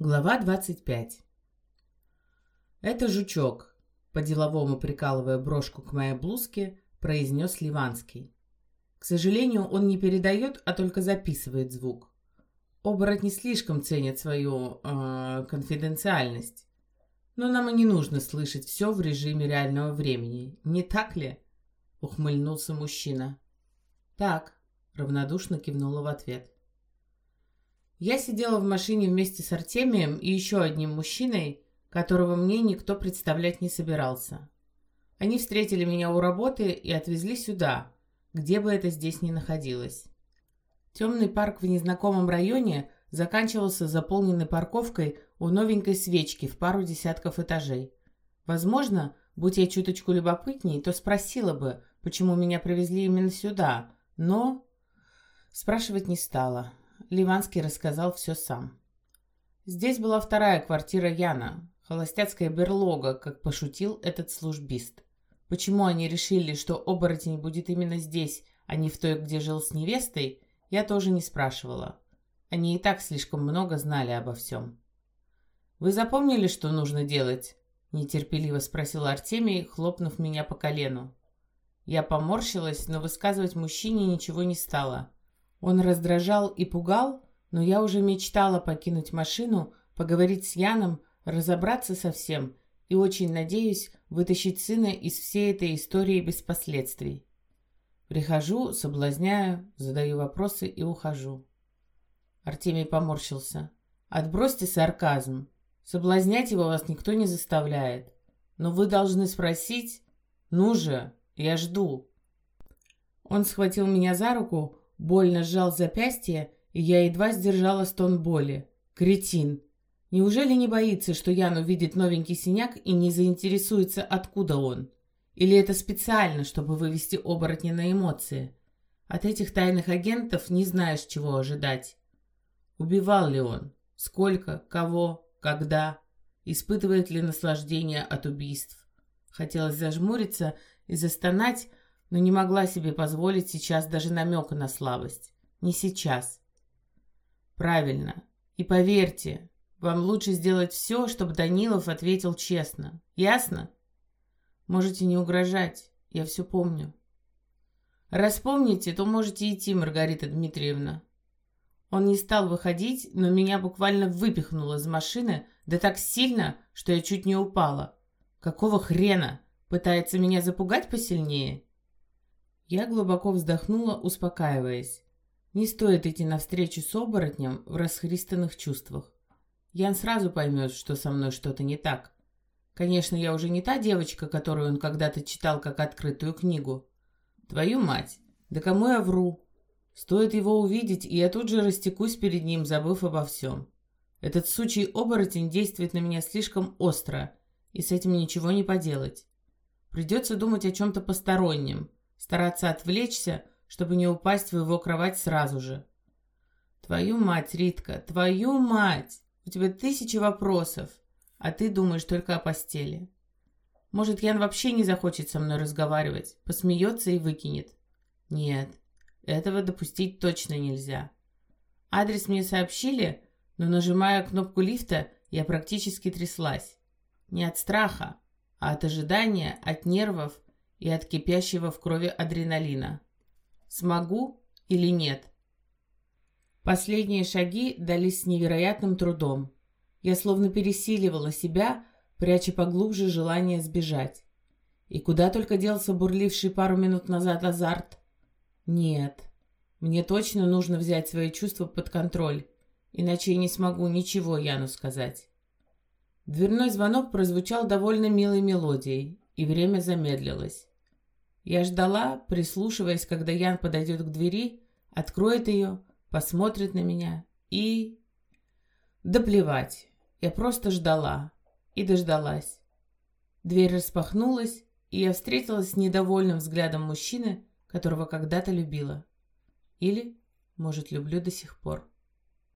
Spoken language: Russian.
Глава 25 «Это жучок», — по-деловому прикалывая брошку к моей блузке, произнес Ливанский. К сожалению, он не передает, а только записывает звук. Оборотни слишком ценят свою э, конфиденциальность. Но нам и не нужно слышать все в режиме реального времени, не так ли? Ухмыльнулся мужчина. Так, равнодушно кивнула в ответ. Я сидела в машине вместе с Артемием и еще одним мужчиной, которого мне никто представлять не собирался. Они встретили меня у работы и отвезли сюда, где бы это здесь ни находилось. Темный парк в незнакомом районе заканчивался заполненной парковкой у новенькой свечки в пару десятков этажей. Возможно, будь я чуточку любопытней, то спросила бы, почему меня привезли именно сюда, но... Спрашивать не стала. Ливанский рассказал все сам. Здесь была вторая квартира Яна, холостяцкая берлога, как пошутил этот службист. Почему они решили, что оборотень будет именно здесь, а не в той, где жил с невестой, я тоже не спрашивала. Они и так слишком много знали обо всем. «Вы запомнили, что нужно делать?» — нетерпеливо спросил Артемий, хлопнув меня по колену. Я поморщилась, но высказывать мужчине ничего не стала. Он раздражал и пугал, но я уже мечтала покинуть машину, поговорить с Яном, разобраться со всем и очень надеюсь вытащить сына из всей этой истории без последствий. Прихожу, соблазняю, задаю вопросы и ухожу. Артемий поморщился. Отбросьте сарказм. Соблазнять его вас никто не заставляет. Но вы должны спросить... Ну же, я жду. Он схватил меня за руку, Больно сжал запястье, и я едва сдержала стон боли. Кретин! Неужели не боится, что Ян увидит новенький синяк и не заинтересуется, откуда он? Или это специально, чтобы вывести оборотня на эмоции? От этих тайных агентов не знаешь, чего ожидать. Убивал ли он? Сколько? Кого? Когда? Испытывает ли наслаждение от убийств? Хотелось зажмуриться и застонать, но не могла себе позволить сейчас даже намека на слабость. Не сейчас. Правильно. И поверьте, вам лучше сделать все, чтобы Данилов ответил честно. Ясно? Можете не угрожать, я все помню. Раз помните, то можете идти, Маргарита Дмитриевна. Он не стал выходить, но меня буквально выпихнуло из машины, да так сильно, что я чуть не упала. Какого хрена? Пытается меня запугать посильнее? Я глубоко вздохнула, успокаиваясь. Не стоит идти навстречу с оборотнем в расхристанных чувствах. Ян сразу поймет, что со мной что-то не так. Конечно, я уже не та девочка, которую он когда-то читал как открытую книгу. Твою мать, да кому я вру? Стоит его увидеть, и я тут же растекусь перед ним, забыв обо всем. Этот сучий оборотень действует на меня слишком остро, и с этим ничего не поделать. Придется думать о чем-то постороннем, стараться отвлечься, чтобы не упасть в его кровать сразу же. «Твою мать, Ритка, твою мать! У тебя тысячи вопросов, а ты думаешь только о постели. Может, Ян вообще не захочет со мной разговаривать, посмеется и выкинет? Нет, этого допустить точно нельзя. Адрес мне сообщили, но, нажимая кнопку лифта, я практически тряслась. Не от страха, а от ожидания, от нервов и от кипящего в крови адреналина. Смогу или нет? Последние шаги дались с невероятным трудом. Я словно пересиливала себя, пряча поглубже желание сбежать. И куда только делся бурливший пару минут назад азарт? Нет, мне точно нужно взять свои чувства под контроль, иначе я не смогу ничего Яну сказать. Дверной звонок прозвучал довольно милой мелодией, и время замедлилось. Я ждала, прислушиваясь, когда Ян подойдет к двери, откроет ее, посмотрит на меня и... Да плевать, я просто ждала и дождалась. Дверь распахнулась, и я встретилась с недовольным взглядом мужчины, которого когда-то любила. Или, может, люблю до сих пор.